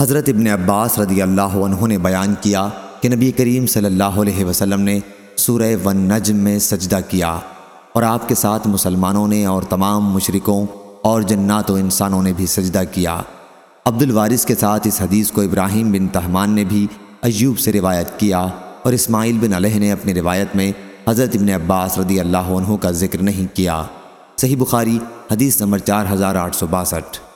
حضرت ابن عباس رضی اللہ عنہ نے بیان کیا کہ نبی کریم صلی اللہ علیہ وسلم نے سورہ ون نجم میں سجدہ کیا اور آپ کے ساتھ مسلمانوں نے اور تمام مشرکوں اور جنات و انسانوں نے بھی سجدہ کیا۔ عبد الوارث کے ساتھ اس حدیث کو ابراہیم بن تہمان نے بھی ایوب سے روایت کیا اور اسماعیل بن علیہ نے اپنی روایت میں حضرت ابن عباس رضی اللہ عنہ کا ذکر نہیں کیا۔ صحیح بخاری حدیث نمبر چار ہزار آٹھ سو باسٹھ۔